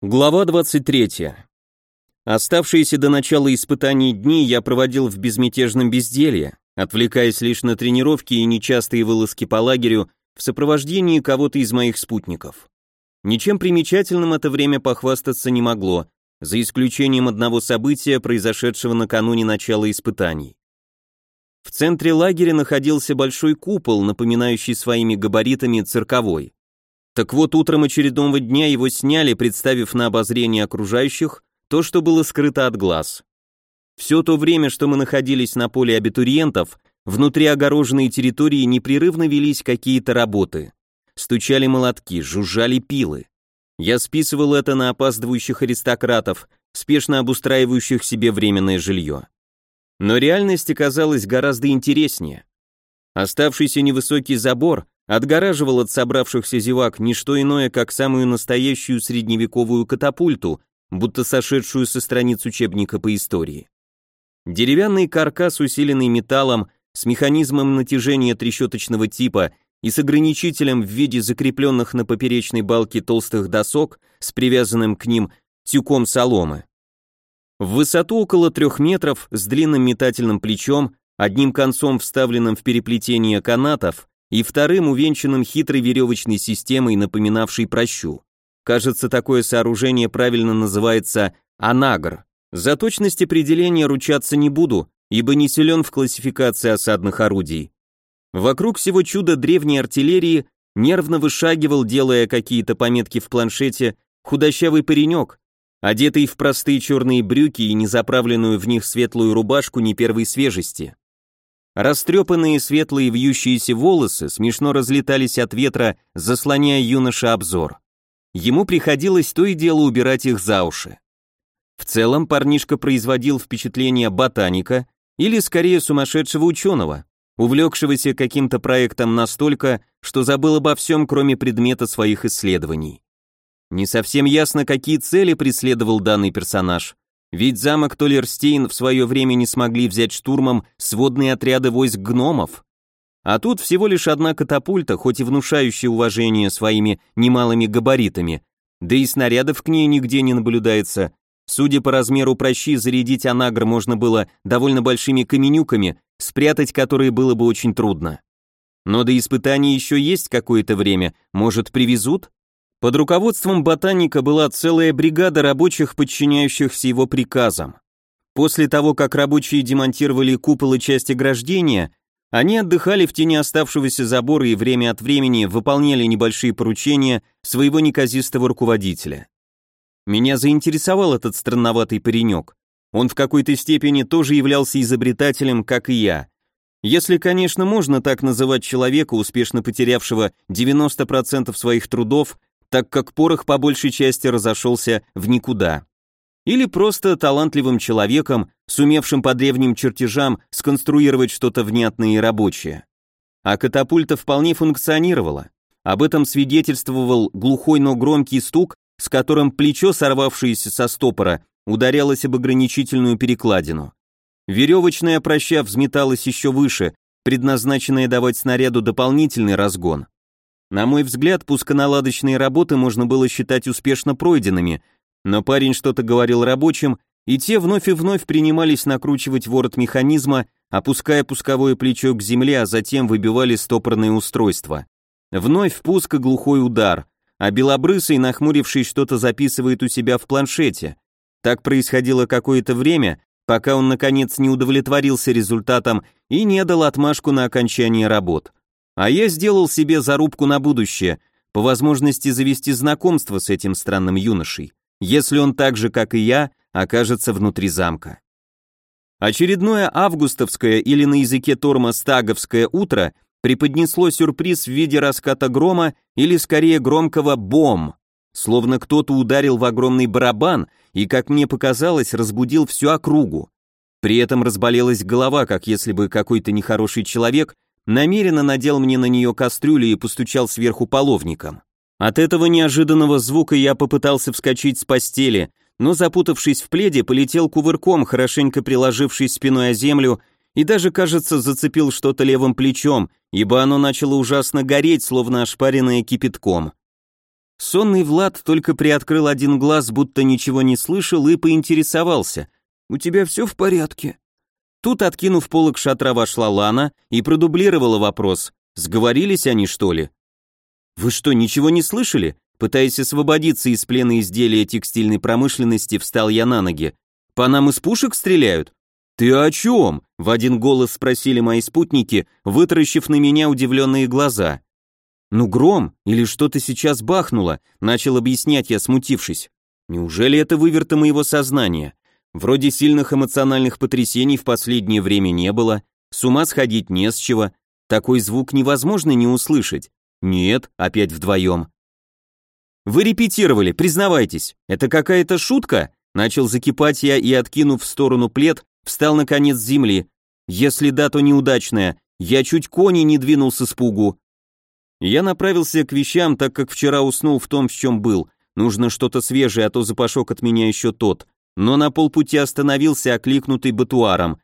Глава 23. Оставшиеся до начала испытаний дни я проводил в безмятежном безделье, отвлекаясь лишь на тренировки и нечастые вылазки по лагерю в сопровождении кого-то из моих спутников. Ничем примечательным это время похвастаться не могло, за исключением одного события, произошедшего накануне начала испытаний. В центре лагеря находился большой купол, напоминающий своими габаритами цирковой. Так вот, утром очередного дня его сняли, представив на обозрение окружающих то, что было скрыто от глаз. Все то время, что мы находились на поле абитуриентов, внутри огороженной территории непрерывно велись какие-то работы. Стучали молотки, жужжали пилы. Я списывал это на опаздывающих аристократов, спешно обустраивающих себе временное жилье. Но реальность оказалась гораздо интереснее. Оставшийся невысокий забор отгораживал от собравшихся зевак не что иное, как самую настоящую средневековую катапульту, будто сошедшую со страниц учебника по истории. Деревянный каркас, усиленный металлом, с механизмом натяжения трещоточного типа и с ограничителем в виде закрепленных на поперечной балке толстых досок с привязанным к ним тюком соломы. В высоту около трех метров, с длинным метательным плечом, одним концом вставленным в переплетение канатов, и вторым увенчанным хитрой веревочной системой, напоминавшей прощу. Кажется, такое сооружение правильно называется анагр. За точность определения ручаться не буду, ибо не силен в классификации осадных орудий. Вокруг всего чуда древней артиллерии нервно вышагивал, делая какие-то пометки в планшете, худощавый паренек, одетый в простые черные брюки и незаправленную в них светлую рубашку не первой свежести. Растрепанные светлые вьющиеся волосы смешно разлетались от ветра, заслоняя юноша обзор. Ему приходилось то и дело убирать их за уши. В целом парнишка производил впечатление ботаника или скорее сумасшедшего ученого, увлекшегося каким-то проектом настолько, что забыл обо всем, кроме предмета своих исследований. Не совсем ясно, какие цели преследовал данный персонаж, ведь замок Толерстейн в свое время не смогли взять штурмом сводные отряды войск гномов. А тут всего лишь одна катапульта, хоть и внушающая уважение своими немалыми габаритами, да и снарядов к ней нигде не наблюдается. Судя по размеру прощи, зарядить анагр можно было довольно большими каменюками, спрятать которые было бы очень трудно. Но до испытаний еще есть какое-то время, может привезут? Под руководством ботаника была целая бригада рабочих, подчиняющихся его приказам. После того, как рабочие демонтировали купол и часть ограждения, они отдыхали в тени оставшегося забора и время от времени выполняли небольшие поручения своего неказистого руководителя. Меня заинтересовал этот странноватый паренек. Он в какой-то степени тоже являлся изобретателем, как и я. Если, конечно, можно так называть человека, успешно потерявшего 90% своих трудов так как порох по большей части разошелся в никуда. Или просто талантливым человеком, сумевшим по древним чертежам сконструировать что-то внятное и рабочее. А катапульта вполне функционировала. Об этом свидетельствовал глухой, но громкий стук, с которым плечо, сорвавшееся со стопора, ударялось об ограничительную перекладину. Веревочная проща взметалась еще выше, предназначенная давать снаряду дополнительный разгон. На мой взгляд, пусконаладочные работы можно было считать успешно пройденными, но парень что-то говорил рабочим, и те вновь и вновь принимались накручивать ворот механизма, опуская пусковое плечо к земле, а затем выбивали стопорное устройство. Вновь впуск и глухой удар, а белобрысый, нахмуривший, что-то записывает у себя в планшете. Так происходило какое-то время, пока он наконец не удовлетворился результатом и не дал отмашку на окончание работ. А я сделал себе зарубку на будущее, по возможности завести знакомство с этим странным юношей, если он так же, как и я, окажется внутри замка. Очередное августовское или на языке Торма стаговское утро преподнесло сюрприз в виде раската грома или скорее громкого бом, словно кто-то ударил в огромный барабан и, как мне показалось, разбудил всю округу. При этом разболелась голова, как если бы какой-то нехороший человек намеренно надел мне на нее кастрюлю и постучал сверху половником. От этого неожиданного звука я попытался вскочить с постели, но, запутавшись в пледе, полетел кувырком, хорошенько приложившись спиной о землю, и даже, кажется, зацепил что-то левым плечом, ибо оно начало ужасно гореть, словно ошпаренное кипятком. Сонный Влад только приоткрыл один глаз, будто ничего не слышал, и поинтересовался. «У тебя все в порядке?» Тут, откинув полок шатра, вошла Лана и продублировала вопрос. Сговорились они, что ли? «Вы что, ничего не слышали?» Пытаясь освободиться из плена изделия текстильной промышленности, встал я на ноги. «По нам из пушек стреляют?» «Ты о чем?» — в один голос спросили мои спутники, вытаращив на меня удивленные глаза. «Ну, гром, или что-то сейчас бахнуло», — начал объяснять я, смутившись. «Неужели это выверто моего сознания? Вроде сильных эмоциональных потрясений в последнее время не было, с ума сходить не с чего, такой звук невозможно не услышать. Нет, опять вдвоем. Вы репетировали, признавайтесь. Это какая-то шутка? Начал закипать я и, откинув в сторону плед, встал на конец земли. Если да, то неудачная. Я чуть кони не двинулся с пугу. Я направился к вещам, так как вчера уснул в том, в чем был. Нужно что-то свежее, а то запашок от меня еще тот. Но на полпути остановился, окликнутый батуаром.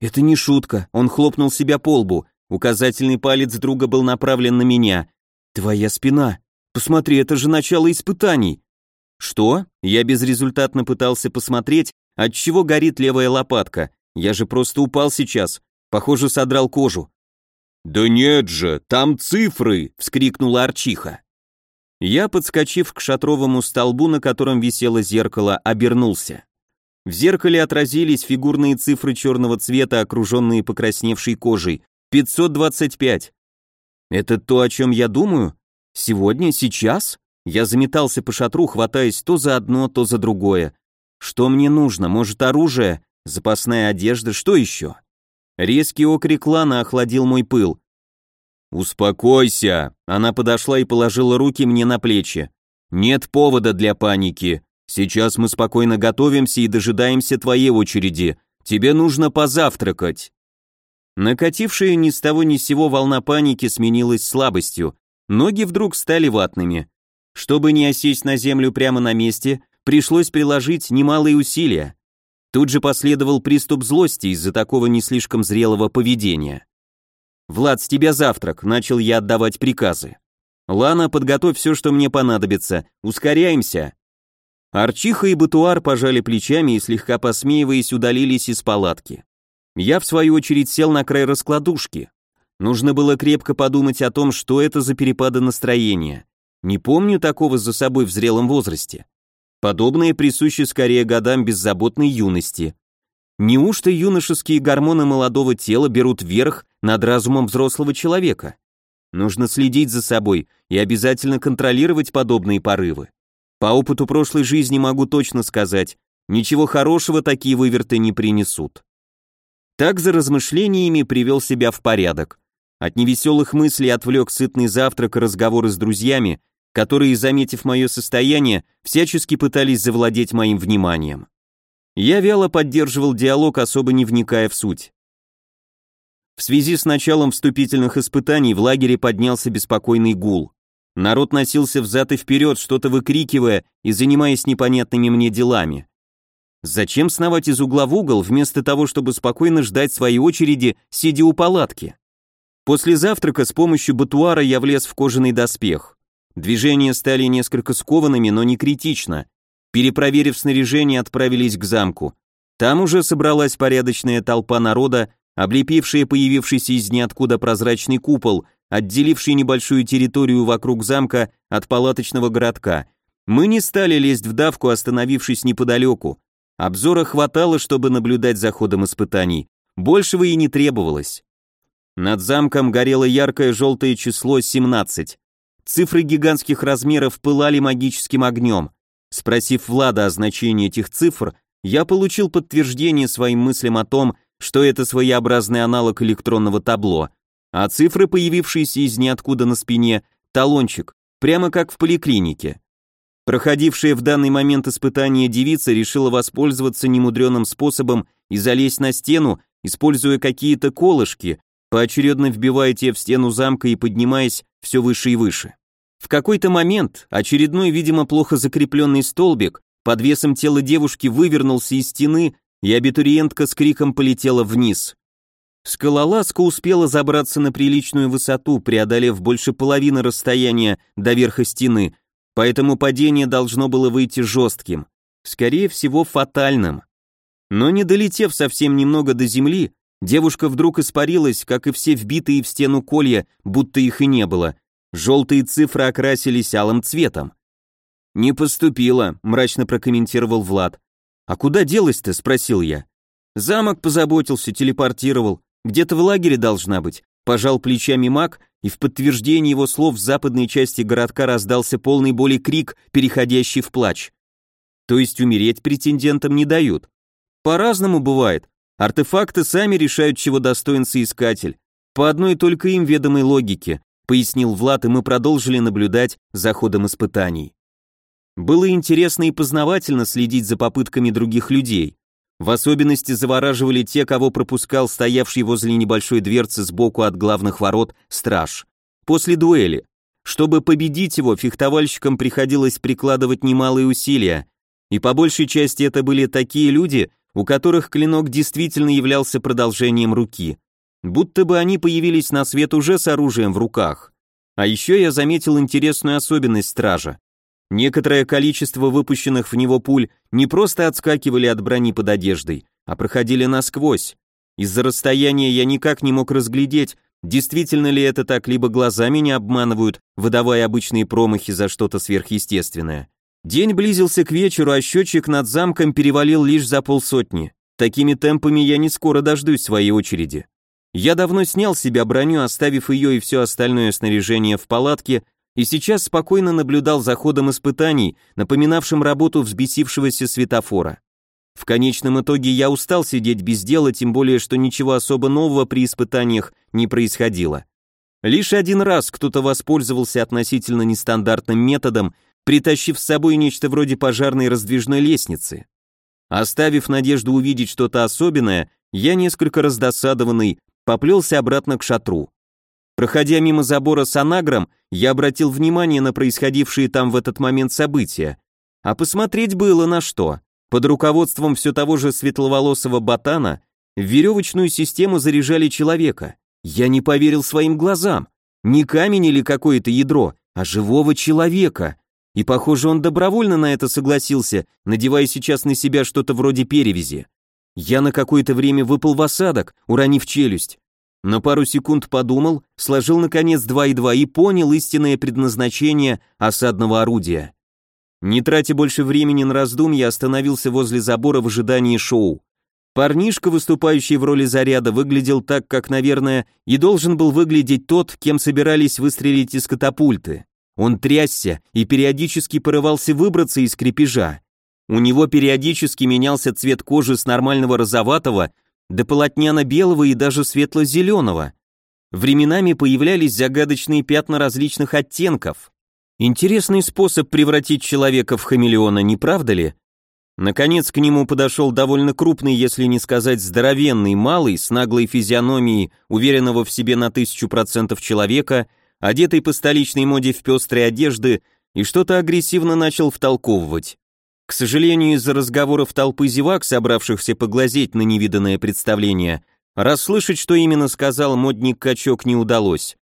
Это не шутка, он хлопнул себя по лбу. Указательный палец друга был направлен на меня. «Твоя спина. Посмотри, это же начало испытаний». «Что?» Я безрезультатно пытался посмотреть, от чего горит левая лопатка. Я же просто упал сейчас. Похоже, содрал кожу. «Да нет же, там цифры!» — вскрикнула Арчиха. Я, подскочив к шатровому столбу, на котором висело зеркало, обернулся. В зеркале отразились фигурные цифры черного цвета, окруженные покрасневшей кожей. 525. Это то, о чем я думаю? Сегодня, сейчас? Я заметался по шатру, хватаясь то за одно, то за другое. Что мне нужно? Может, оружие? Запасная одежда? Что еще? Резкий окрик Лана охладил мой пыл. «Успокойся!» Она подошла и положила руки мне на плечи. «Нет повода для паники. Сейчас мы спокойно готовимся и дожидаемся твоей очереди. Тебе нужно позавтракать». Накатившая ни с того ни с сего волна паники сменилась слабостью, ноги вдруг стали ватными. Чтобы не осесть на землю прямо на месте, пришлось приложить немалые усилия. Тут же последовал приступ злости из-за такого не слишком зрелого поведения. «Влад, с тебя завтрак», — начал я отдавать приказы. «Лана, подготовь все, что мне понадобится. Ускоряемся». Арчиха и Батуар пожали плечами и, слегка посмеиваясь, удалились из палатки. Я, в свою очередь, сел на край раскладушки. Нужно было крепко подумать о том, что это за перепады настроения. Не помню такого за собой в зрелом возрасте. Подобное присуще скорее годам беззаботной юности. Неужто юношеские гормоны молодого тела берут верх над разумом взрослого человека? Нужно следить за собой и обязательно контролировать подобные порывы. По опыту прошлой жизни могу точно сказать, ничего хорошего такие выверты не принесут. Так за размышлениями привел себя в порядок. От невеселых мыслей отвлек сытный завтрак и разговоры с друзьями, которые, заметив мое состояние, всячески пытались завладеть моим вниманием. Я вяло поддерживал диалог, особо не вникая в суть. В связи с началом вступительных испытаний в лагере поднялся беспокойный гул. Народ носился взад и вперед, что-то выкрикивая и занимаясь непонятными мне делами. Зачем сновать из угла в угол, вместо того, чтобы спокойно ждать своей очереди, сидя у палатки? После завтрака с помощью батуара я влез в кожаный доспех. Движения стали несколько скованными, но не критично. Перепроверив снаряжение, отправились к замку. Там уже собралась порядочная толпа народа, облепившая появившийся из ниоткуда прозрачный купол, отделивший небольшую территорию вокруг замка от палаточного городка. Мы не стали лезть в давку, остановившись неподалеку. Обзора хватало, чтобы наблюдать за ходом испытаний. Большего и не требовалось. Над замком горело яркое желтое число 17. Цифры гигантских размеров пылали магическим огнем. Спросив Влада о значении этих цифр, я получил подтверждение своим мыслям о том, что это своеобразный аналог электронного табло, а цифры, появившиеся из ниоткуда на спине, талончик, прямо как в поликлинике. Проходившая в данный момент испытание девица решила воспользоваться немудреным способом и залезть на стену, используя какие-то колышки, поочередно вбивая те в стену замка и поднимаясь все выше и выше. В какой-то момент очередной, видимо, плохо закрепленный столбик под весом тела девушки вывернулся из стены, и абитуриентка с криком полетела вниз. Скалолазка успела забраться на приличную высоту, преодолев больше половины расстояния до верха стены, поэтому падение должно было выйти жестким, скорее всего фатальным. Но не долетев совсем немного до земли, девушка вдруг испарилась, как и все вбитые в стену колья, будто их и не было. Желтые цифры окрасились алым цветом. «Не поступила», — мрачно прокомментировал Влад. «А куда делась-то?» — спросил я. «Замок позаботился, телепортировал. Где-то в лагере должна быть». Пожал плечами маг, и в подтверждение его слов в западной части городка раздался полный боли крик, переходящий в плач. То есть умереть претендентам не дают. По-разному бывает. Артефакты сами решают, чего достоин соискатель. По одной только им ведомой логике, пояснил Влад, и мы продолжили наблюдать за ходом испытаний. Было интересно и познавательно следить за попытками других людей. В особенности завораживали те, кого пропускал стоявший возле небольшой дверцы сбоку от главных ворот страж. После дуэли. Чтобы победить его, фехтовальщикам приходилось прикладывать немалые усилия, и по большей части это были такие люди, у которых клинок действительно являлся продолжением руки. Будто бы они появились на свет уже с оружием в руках. А еще я заметил интересную особенность стража. Некоторое количество выпущенных в него пуль не просто отскакивали от брони под одеждой, а проходили насквозь. Из-за расстояния я никак не мог разглядеть, действительно ли это так, либо глазами не обманывают, выдавая обычные промахи за что-то сверхъестественное. День близился к вечеру, а счетчик над замком перевалил лишь за полсотни. Такими темпами я не скоро дождусь своей очереди. Я давно снял с себя броню, оставив ее и все остальное снаряжение в палатке, и сейчас спокойно наблюдал за ходом испытаний, напоминавшим работу взбесившегося светофора. В конечном итоге я устал сидеть без дела, тем более, что ничего особо нового при испытаниях не происходило. Лишь один раз кто-то воспользовался относительно нестандартным методом, притащив с собой нечто вроде пожарной раздвижной лестницы. Оставив надежду увидеть что-то особенное, я несколько раздосадованный поплелся обратно к шатру. Проходя мимо забора с анагром, я обратил внимание на происходившие там в этот момент события. А посмотреть было на что. Под руководством все того же светловолосого ботана в веревочную систему заряжали человека. Я не поверил своим глазам. Не камень или какое-то ядро, а живого человека. И похоже, он добровольно на это согласился, надевая сейчас на себя что-то вроде перевязи. Я на какое-то время выпал в осадок, уронив челюсть. На пару секунд подумал, сложил наконец два и два и понял истинное предназначение осадного орудия. Не тратя больше времени на раздумья, остановился возле забора в ожидании шоу. Парнишка, выступающий в роли заряда, выглядел так, как, наверное, и должен был выглядеть тот, кем собирались выстрелить из катапульты. Он трясся и периодически порывался выбраться из крепежа. У него периодически менялся цвет кожи с нормального розоватого до полотняно-белого и даже светло-зеленого. Временами появлялись загадочные пятна различных оттенков. Интересный способ превратить человека в хамелеона, не правда ли? Наконец к нему подошел довольно крупный, если не сказать здоровенный, малый, с наглой физиономией, уверенного в себе на тысячу процентов человека, одетый по столичной моде в пестрой одежды, и что-то агрессивно начал втолковывать. К сожалению, из-за разговоров толпы зевак, собравшихся поглазеть на невиданное представление, расслышать, что именно сказал модник-качок, не удалось.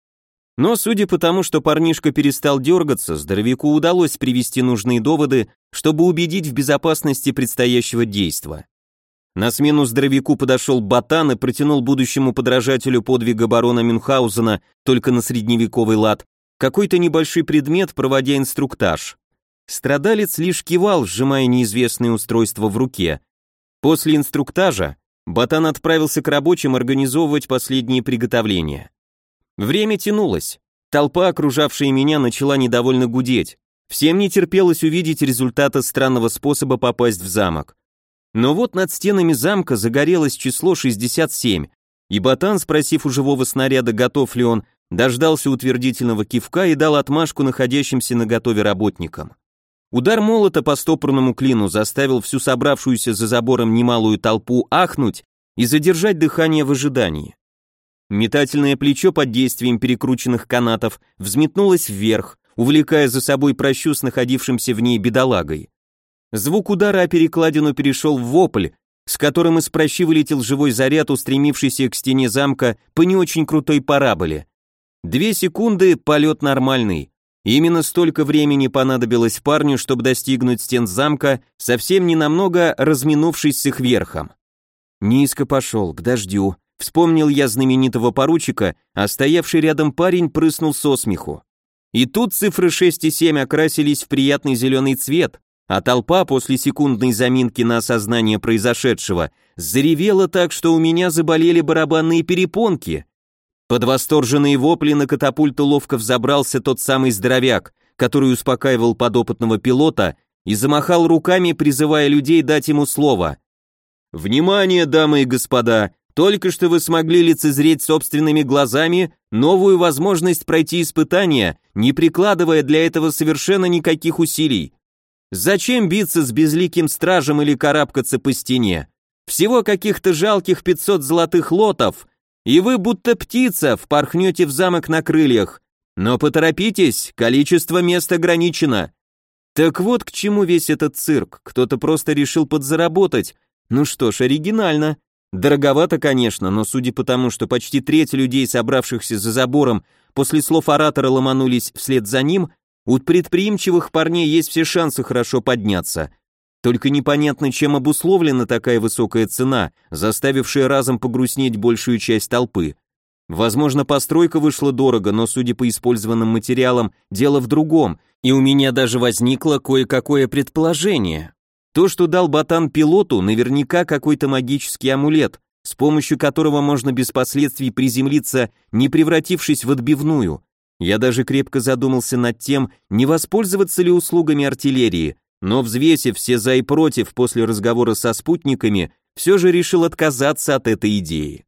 Но судя по тому, что парнишка перестал дергаться, здоровяку удалось привести нужные доводы, чтобы убедить в безопасности предстоящего действа. На смену здоровяку подошел ботан и протянул будущему подражателю подвига барона Мюнхгаузена только на средневековый лад какой-то небольшой предмет, проводя инструктаж. Страдалец лишь кивал, сжимая неизвестное устройство в руке. После инструктажа Батан отправился к рабочим организовывать последние приготовления. Время тянулось. Толпа, окружавшая меня, начала недовольно гудеть. Всем не терпелось увидеть результаты странного способа попасть в замок. Но вот над стенами замка загорелось число 67, и Батан, спросив у живого снаряда, готов ли он, дождался утвердительного кивка и дал отмашку находящимся на готове работникам. Удар молота по стопорному клину заставил всю собравшуюся за забором немалую толпу ахнуть и задержать дыхание в ожидании. Метательное плечо под действием перекрученных канатов взметнулось вверх, увлекая за собой прощу с находившимся в ней бедолагой. Звук удара о перекладину перешел в вопль, с которым из прощи вылетел живой заряд, устремившийся к стене замка по не очень крутой параболе. Две секунды, полет нормальный. Именно столько времени понадобилось парню, чтобы достигнуть стен замка, совсем ненамного разминувшись с их верхом. Низко пошел, к дождю. Вспомнил я знаменитого поручика, а стоявший рядом парень прыснул со смеху. И тут цифры 6 и 7 окрасились в приятный зеленый цвет, а толпа после секундной заминки на осознание произошедшего заревела так, что у меня заболели барабанные перепонки. Под восторженные вопли на катапульту ловко взобрался тот самый здоровяк, который успокаивал подопытного пилота и замахал руками, призывая людей дать ему слово. «Внимание, дамы и господа! Только что вы смогли лицезреть собственными глазами новую возможность пройти испытание, не прикладывая для этого совершенно никаких усилий. Зачем биться с безликим стражем или карабкаться по стене? Всего каких-то жалких 500 золотых лотов, и вы будто птица впорхнете в замок на крыльях. Но поторопитесь, количество мест ограничено. Так вот к чему весь этот цирк, кто-то просто решил подзаработать. Ну что ж, оригинально. Дороговато, конечно, но судя по тому, что почти треть людей, собравшихся за забором, после слов оратора ломанулись вслед за ним, у предприимчивых парней есть все шансы хорошо подняться. Только непонятно, чем обусловлена такая высокая цена, заставившая разом погрустнеть большую часть толпы. Возможно, постройка вышла дорого, но, судя по использованным материалам, дело в другом, и у меня даже возникло кое-какое предположение. То, что дал ботан пилоту, наверняка какой-то магический амулет, с помощью которого можно без последствий приземлиться, не превратившись в отбивную. Я даже крепко задумался над тем, не воспользоваться ли услугами артиллерии, но взвесив все за и против после разговора со спутниками, все же решил отказаться от этой идеи.